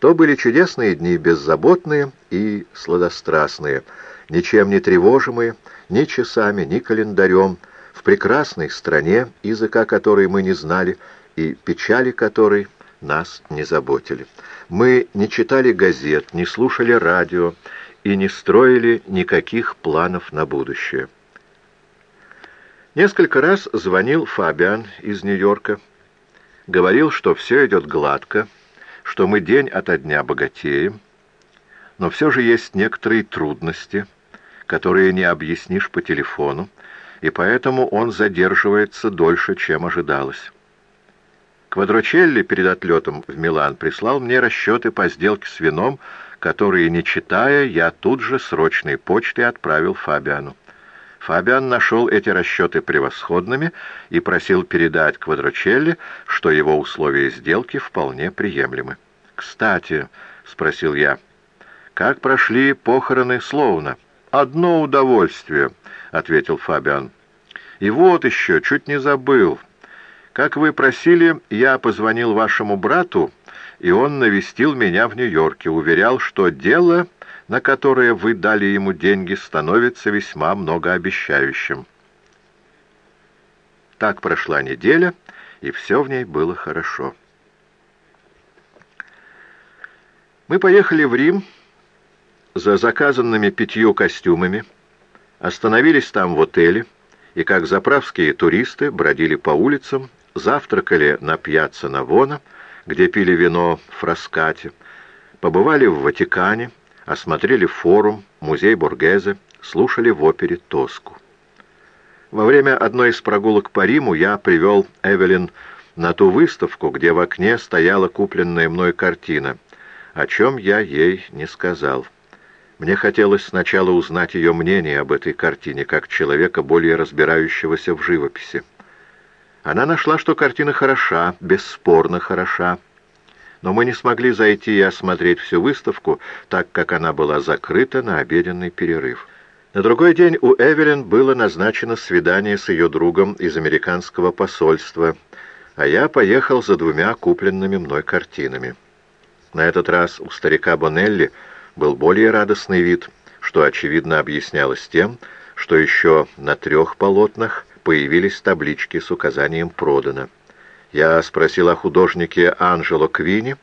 То были чудесные дни, беззаботные и сладострастные, ничем не тревожимые, ни часами, ни календарем, в прекрасной стране, языка которой мы не знали, и печали которой нас не заботили. Мы не читали газет, не слушали радио и не строили никаких планов на будущее. Несколько раз звонил Фабиан из Нью-Йорка, говорил, что все идет гладко, что мы день ото дня богатеем, но все же есть некоторые трудности, которые не объяснишь по телефону, и поэтому он задерживается дольше, чем ожидалось. Квадрочелли перед отлетом в Милан прислал мне расчеты по сделке с вином, которые, не читая, я тут же срочной почтой отправил Фабиану. Фабиан нашел эти расчеты превосходными и просил передать Квадрочелли, что его условия сделки вполне приемлемы. «Кстати», — спросил я, — «как прошли похороны Слоуна?» «Одно удовольствие», — ответил Фабиан. «И вот еще, чуть не забыл. Как вы просили, я позвонил вашему брату, и он навестил меня в Нью-Йорке, уверял, что дело на которое вы дали ему деньги, становится весьма многообещающим. Так прошла неделя, и все в ней было хорошо. Мы поехали в Рим за заказанными пятью костюмами, остановились там в отеле, и как заправские туристы бродили по улицам, завтракали на пьяцца Навона, где пили вино в Фраскате, побывали в Ватикане, осмотрели форум, музей Боргезе, слушали в опере «Тоску». Во время одной из прогулок по Риму я привел Эвелин на ту выставку, где в окне стояла купленная мной картина, о чем я ей не сказал. Мне хотелось сначала узнать ее мнение об этой картине, как человека, более разбирающегося в живописи. Она нашла, что картина хороша, бесспорно хороша, но мы не смогли зайти и осмотреть всю выставку, так как она была закрыта на обеденный перерыв. На другой день у Эвелин было назначено свидание с ее другом из американского посольства, а я поехал за двумя купленными мной картинами. На этот раз у старика Бонелли был более радостный вид, что, очевидно, объяснялось тем, что еще на трех полотнах появились таблички с указанием «Продано». Я спросил о художнике Анжело Квини,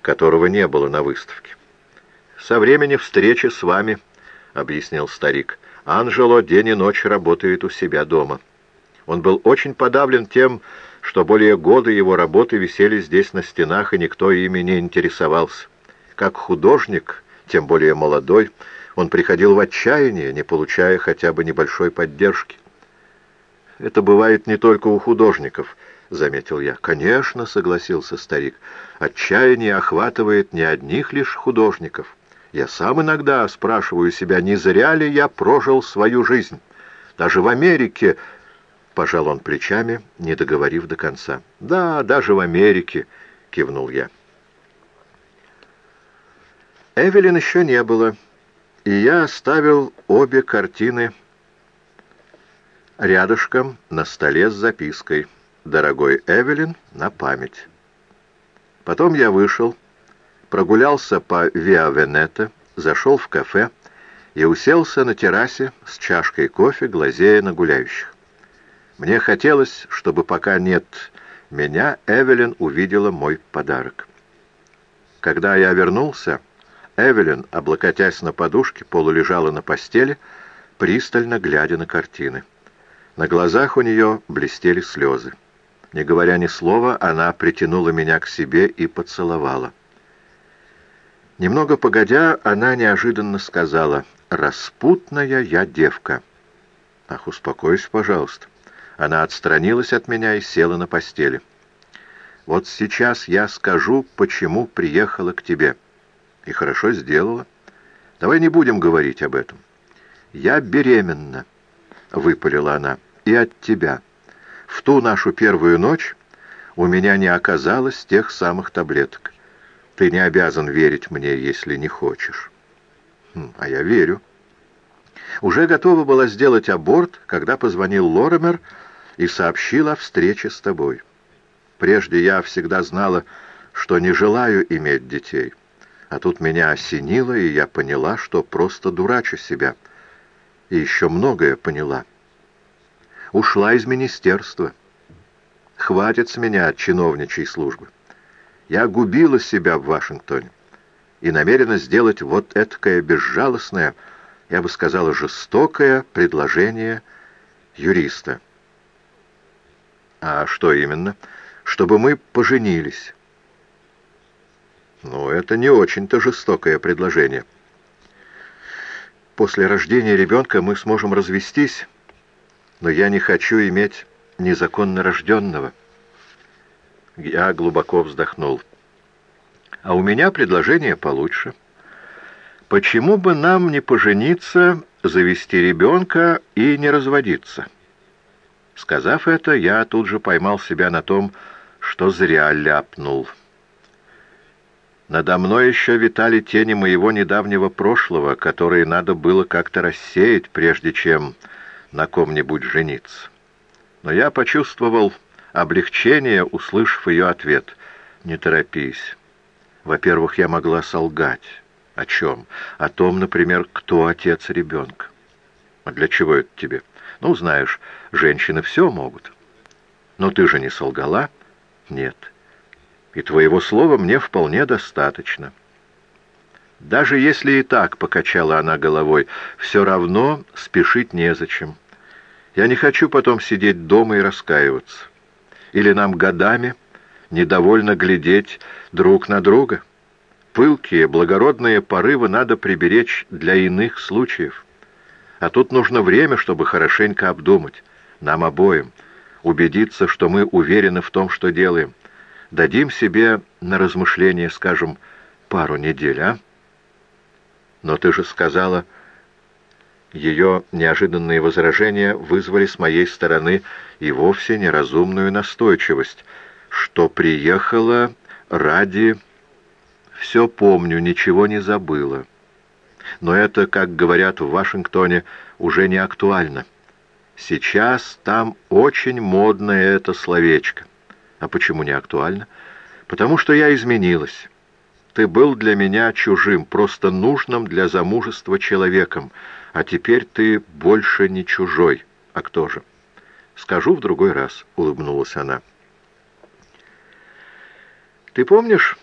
которого не было на выставке. «Со времени встречи с вами», — объяснил старик, — «Анжело день и ночь работает у себя дома. Он был очень подавлен тем, что более года его работы висели здесь на стенах, и никто ими не интересовался. Как художник, тем более молодой, он приходил в отчаяние, не получая хотя бы небольшой поддержки. Это бывает не только у художников —— заметил я. «Конечно», — согласился старик, — «отчаяние охватывает не одних лишь художников. Я сам иногда спрашиваю себя, не зря ли я прожил свою жизнь. Даже в Америке...» — пожал он плечами, не договорив до конца. «Да, даже в Америке», — кивнул я. Эвелин еще не было, и я оставил обе картины рядышком на столе с запиской — дорогой Эвелин, на память. Потом я вышел, прогулялся по Виа Венета, зашел в кафе и уселся на террасе с чашкой кофе, глазея на гуляющих. Мне хотелось, чтобы пока нет меня, Эвелин увидела мой подарок. Когда я вернулся, Эвелин, облокотясь на подушке, полулежала на постели, пристально глядя на картины. На глазах у нее блестели слезы. Не говоря ни слова, она притянула меня к себе и поцеловала. Немного погодя, она неожиданно сказала, «Распутная я девка». «Ах, успокойся, пожалуйста». Она отстранилась от меня и села на постели. «Вот сейчас я скажу, почему приехала к тебе». И хорошо сделала. Давай не будем говорить об этом. «Я беременна», — выпалила она, — «и от тебя». В ту нашу первую ночь у меня не оказалось тех самых таблеток. Ты не обязан верить мне, если не хочешь. Хм, а я верю. Уже готова была сделать аборт, когда позвонил Лоремер и сообщил о встрече с тобой. Прежде я всегда знала, что не желаю иметь детей, А тут меня осенило, и я поняла, что просто дурачу себя. И еще многое поняла. Ушла из министерства. Хватит с меня чиновничьей службы. Я губила себя в Вашингтоне и намерена сделать вот этакое безжалостное, я бы сказала, жестокое предложение юриста. А что именно? Чтобы мы поженились. Ну, это не очень-то жестокое предложение. После рождения ребенка мы сможем развестись, но я не хочу иметь незаконно рожденного. Я глубоко вздохнул. А у меня предложение получше. Почему бы нам не пожениться, завести ребенка и не разводиться? Сказав это, я тут же поймал себя на том, что зря ляпнул. Надо мной еще витали тени моего недавнего прошлого, которые надо было как-то рассеять, прежде чем на ком-нибудь жениться. Но я почувствовал облегчение, услышав ее ответ. «Не торопись. Во-первых, я могла солгать. О чем? О том, например, кто отец ребенка. А для чего это тебе? Ну, знаешь, женщины все могут. Но ты же не солгала? Нет и твоего слова мне вполне достаточно. Даже если и так, — покачала она головой, — все равно спешить незачем. Я не хочу потом сидеть дома и раскаиваться. Или нам годами недовольно глядеть друг на друга. Пылкие, благородные порывы надо приберечь для иных случаев. А тут нужно время, чтобы хорошенько обдумать, нам обоим, убедиться, что мы уверены в том, что делаем. Дадим себе на размышление, скажем, пару недель, а? Но ты же сказала... Ее неожиданные возражения вызвали с моей стороны и вовсе неразумную настойчивость, что приехала ради... Все помню, ничего не забыла. Но это, как говорят в Вашингтоне, уже не актуально. Сейчас там очень модное это словечко. А почему не актуально? Потому что я изменилась. Ты был для меня чужим, просто нужным для замужества человеком, а теперь ты больше не чужой. А кто же? Скажу в другой раз, улыбнулась она. Ты помнишь,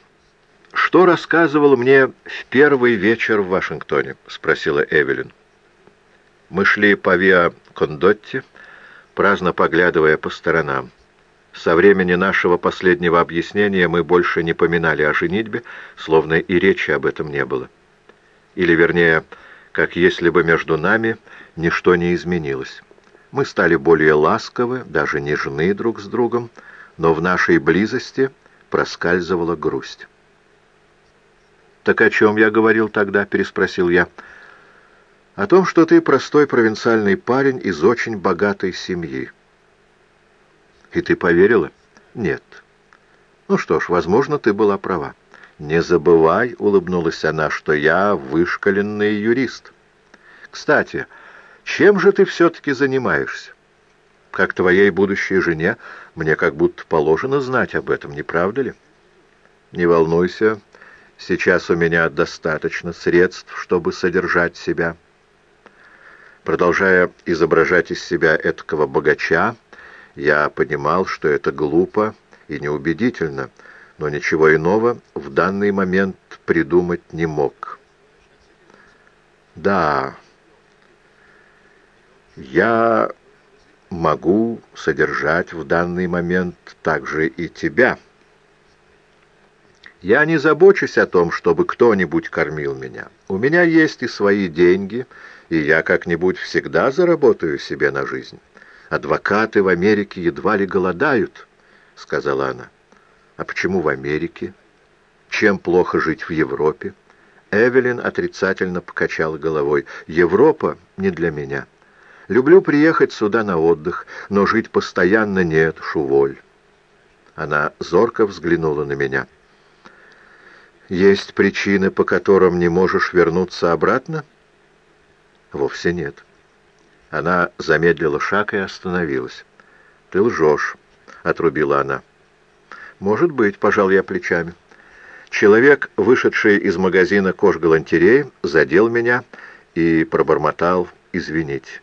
что рассказывал мне в первый вечер в Вашингтоне? Спросила Эвелин. Мы шли по Виа Кондотти, праздно поглядывая по сторонам. Со времени нашего последнего объяснения мы больше не поминали о женитьбе, словно и речи об этом не было. Или, вернее, как если бы между нами ничто не изменилось. Мы стали более ласковы, даже нежны друг с другом, но в нашей близости проскальзывала грусть. «Так о чем я говорил тогда?» — переспросил я. «О том, что ты простой провинциальный парень из очень богатой семьи. И ты поверила? Нет. Ну что ж, возможно, ты была права. Не забывай, улыбнулась она, что я вышкаленный юрист. Кстати, чем же ты все-таки занимаешься? Как твоей будущей жене, мне как будто положено знать об этом, не правда ли? Не волнуйся, сейчас у меня достаточно средств, чтобы содержать себя. Продолжая изображать из себя этакого богача, я понимал, что это глупо и неубедительно, но ничего иного в данный момент придумать не мог. Да, я могу содержать в данный момент также и тебя. Я не забочусь о том, чтобы кто-нибудь кормил меня. У меня есть и свои деньги, и я как-нибудь всегда заработаю себе на жизнь. Адвокаты в Америке едва ли голодают, — сказала она. А почему в Америке? Чем плохо жить в Европе? Эвелин отрицательно покачала головой. Европа не для меня. Люблю приехать сюда на отдых, но жить постоянно нет, шуволь. Она зорко взглянула на меня. Есть причины, по которым не можешь вернуться обратно? Вовсе нет. Она замедлила шаг и остановилась. «Ты лжешь», — отрубила она. «Может быть», — пожал я плечами. Человек, вышедший из магазина кожгалантереи, задел меня и пробормотал «извините».